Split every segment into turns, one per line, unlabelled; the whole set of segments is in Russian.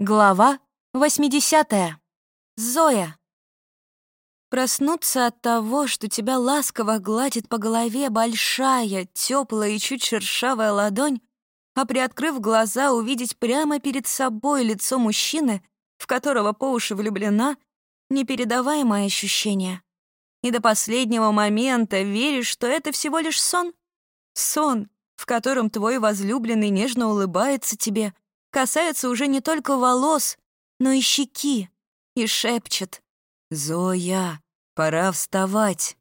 Глава 80. Зоя. Проснуться от того, что тебя ласково гладит по голове большая, теплая и чуть шершавая ладонь, а приоткрыв глаза, увидеть прямо перед собой лицо мужчины, в которого по уши влюблена, непередаваемое ощущение. И до последнего момента веришь, что это всего лишь сон. Сон, в котором твой возлюбленный нежно улыбается тебе — касается уже не только волос, но и щеки, и шепчет «Зоя, пора вставать».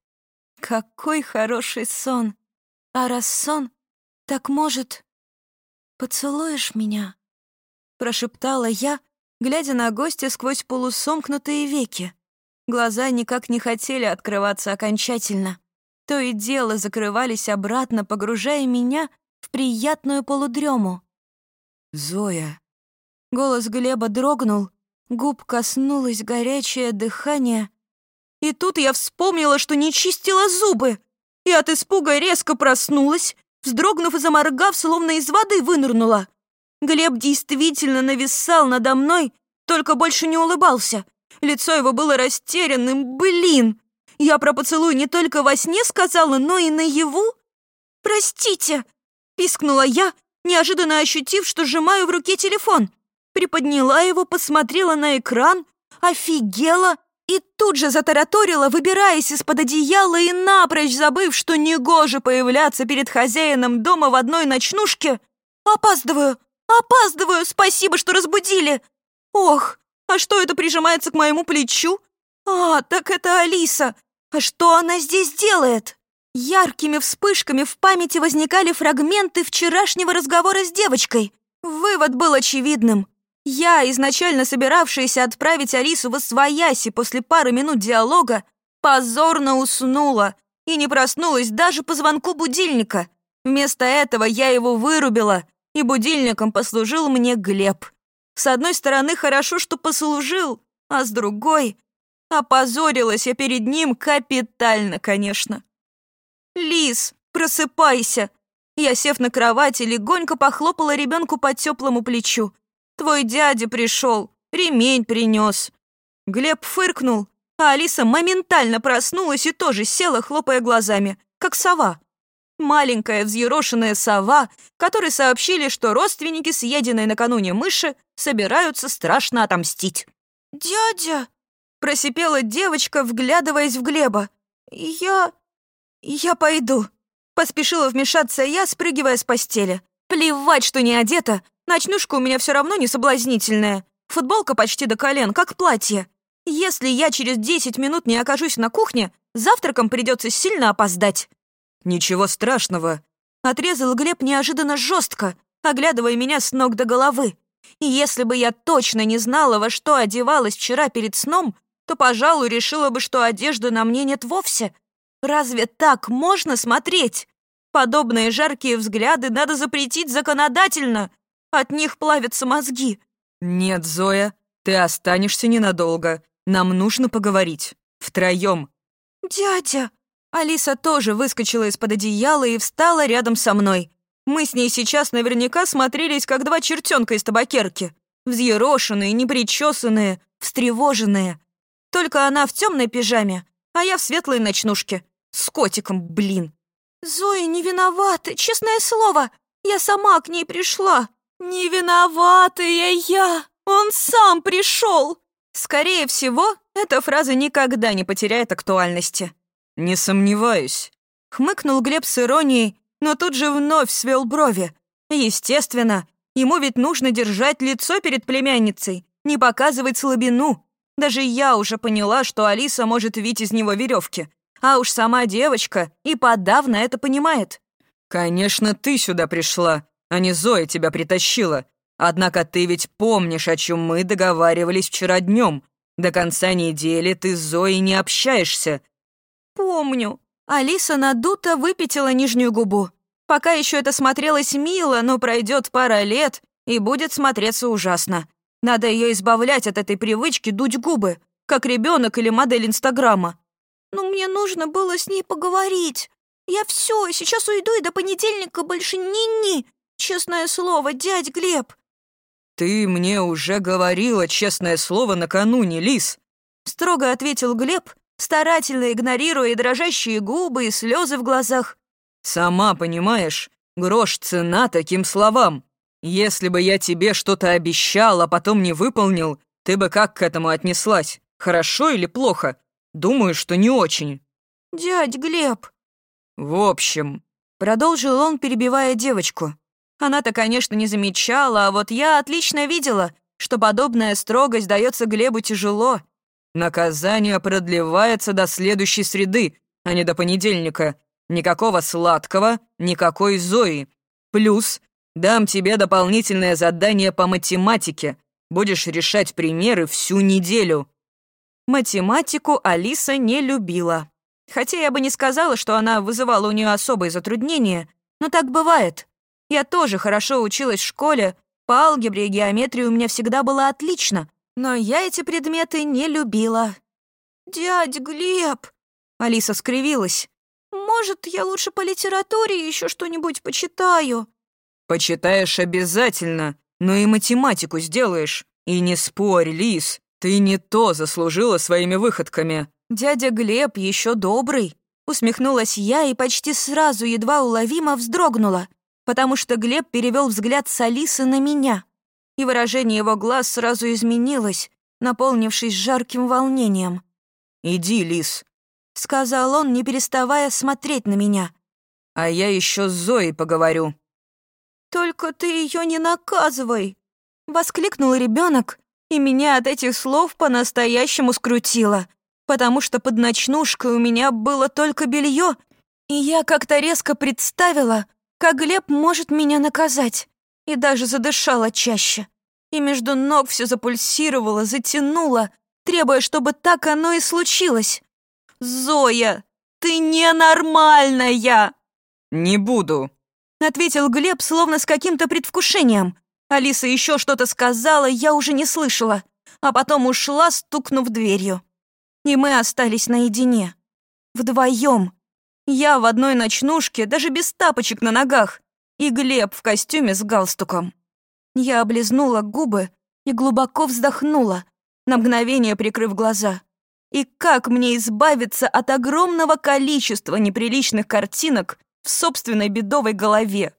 Какой хороший сон! А раз сон, так, может, поцелуешь меня? Прошептала я, глядя на гостя сквозь полусомкнутые веки. Глаза никак не хотели открываться окончательно. То и дело закрывались обратно, погружая меня в приятную полудрему. «Зоя». Голос Глеба дрогнул, губ коснулось горячее дыхание. И тут я вспомнила, что не чистила зубы, и от испуга резко проснулась, вздрогнув и заморгав, словно из воды вынырнула. Глеб действительно нависал надо мной, только больше не улыбался. Лицо его было растерянным. Блин! Я про поцелуй не только во сне сказала, но и наяву. «Простите!» — пискнула я неожиданно ощутив, что сжимаю в руке телефон. Приподняла его, посмотрела на экран, офигела и тут же затараторила, выбираясь из-под одеяла и напрочь забыв, что негоже появляться перед хозяином дома в одной ночнушке. «Опаздываю! Опаздываю! Спасибо, что разбудили!» «Ох, а что это прижимается к моему плечу?» «А, так это Алиса! А что она здесь делает?» Яркими вспышками в памяти возникали фрагменты вчерашнего разговора с девочкой. Вывод был очевидным. Я, изначально собиравшаяся отправить Алису в Освояси после пары минут диалога, позорно уснула и не проснулась даже по звонку будильника. Вместо этого я его вырубила, и будильником послужил мне Глеб. С одной стороны, хорошо, что послужил, а с другой... Опозорилась я перед ним капитально, конечно. «Лис, просыпайся!» Я, сев на кровати, легонько похлопала ребенку по теплому плечу. «Твой дядя пришел, ремень принес». Глеб фыркнул, а Алиса моментально проснулась и тоже села, хлопая глазами, как сова. Маленькая взъерошенная сова, которой сообщили, что родственники, съеденной накануне мыши, собираются страшно отомстить. «Дядя!» — просипела девочка, вглядываясь в Глеба. «Я... «Я пойду», — поспешила вмешаться я, спрыгивая с постели. «Плевать, что не одета. Ночнушка у меня все равно не соблазнительная. Футболка почти до колен, как платье. Если я через десять минут не окажусь на кухне, завтраком придется сильно опоздать». «Ничего страшного», — отрезал Глеб неожиданно жестко, оглядывая меня с ног до головы. И если бы я точно не знала, во что одевалась вчера перед сном, то, пожалуй, решила бы, что одежды на мне нет вовсе — Разве так можно смотреть? Подобные жаркие взгляды надо запретить законодательно. От них плавятся мозги.
Нет, Зоя, ты останешься ненадолго. Нам нужно поговорить. Втроем.
Дядя! Алиса тоже выскочила из-под одеяла и встала рядом со мной. Мы с ней сейчас наверняка смотрелись, как два чертенка из табакерки. Взъерошенные, непричесанные, встревоженные. Только она в темной пижаме, а я в светлой ночнушке. С котиком, блин. Зоя не виновата, честное слово. Я сама к ней пришла. Не виноватая я. Он сам пришел. Скорее всего, эта фраза никогда не потеряет актуальности.
«Не сомневаюсь», —
хмыкнул Глеб с иронией, но тут же вновь свел брови. Естественно, ему ведь нужно держать лицо перед племянницей, не показывать слабину. Даже я уже поняла, что Алиса может видеть из него веревки. А уж сама девочка и подавно это понимает.
«Конечно, ты сюда пришла, а не Зоя тебя притащила. Однако ты ведь помнишь, о чем мы договаривались вчера днем. До конца недели ты с Зоей не общаешься».
«Помню». Алиса надуто выпятила нижнюю губу. Пока еще это смотрелось мило, но пройдет пара лет, и будет смотреться ужасно. Надо ее избавлять от этой привычки дуть губы, как ребенок или модель Инстаграма. Но мне нужно было с ней поговорить. Я все, сейчас уйду и до понедельника больше ни-ни. Честное слово, дядь Глеб.
«Ты мне уже говорила, честное слово, накануне, Лис!»
Строго ответил Глеб, старательно игнорируя и дрожащие губы, и слезы в глазах.
«Сама понимаешь, грош цена таким словам. Если бы я тебе что-то обещал, а потом не выполнил, ты бы как к этому отнеслась? Хорошо или плохо? Думаю, что не очень».
«Дядь Глеб!»
«В общем...»
Продолжил он, перебивая девочку. Она-то, конечно, не замечала, а вот я отлично видела, что подобная строгость дается Глебу тяжело.
Наказание продлевается до следующей среды, а не до понедельника. Никакого сладкого, никакой Зои. Плюс дам тебе дополнительное задание по математике. Будешь решать примеры всю неделю».
Математику Алиса не любила. Хотя я бы не сказала, что она вызывала у нее особые затруднения, но так бывает. Я тоже хорошо училась в школе, по алгебре и геометрии у меня всегда было отлично, но я эти предметы не любила. «Дядь Глеб!» Алиса скривилась. «Может, я лучше по литературе еще что-нибудь почитаю?»
«Почитаешь обязательно, но и математику сделаешь. И не спорь, Лис, ты не то заслужила своими выходками».
«Дядя Глеб еще добрый», усмехнулась я и почти сразу едва уловимо вздрогнула, потому что Глеб перевел взгляд с Алисы на меня и выражение его глаз сразу изменилось, наполнившись жарким волнением.
«Иди, лис», —
сказал он, не переставая смотреть на меня.
«А я еще с Зоей поговорю».
«Только ты ее не наказывай!» — воскликнул ребенок, и меня от этих слов по-настоящему скрутило, потому что под ночнушкой у меня было только белье, и я как-то резко представила, как Глеб может меня наказать и даже задышала чаще. И между ног все запульсировало, затянуло, требуя, чтобы так оно и случилось. «Зоя, ты ненормальная!»
«Не буду», —
ответил Глеб, словно с каким-то предвкушением. Алиса еще что-то сказала, я уже не слышала, а потом ушла, стукнув дверью. И мы остались наедине. Вдвоем. Я в одной ночнушке, даже без тапочек на ногах и Глеб в костюме с галстуком. Я облизнула губы и глубоко вздохнула, на мгновение прикрыв глаза. И как мне избавиться от огромного количества неприличных картинок в собственной бедовой голове?